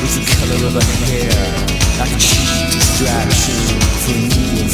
was the color of her hair, like a cheap distraction for me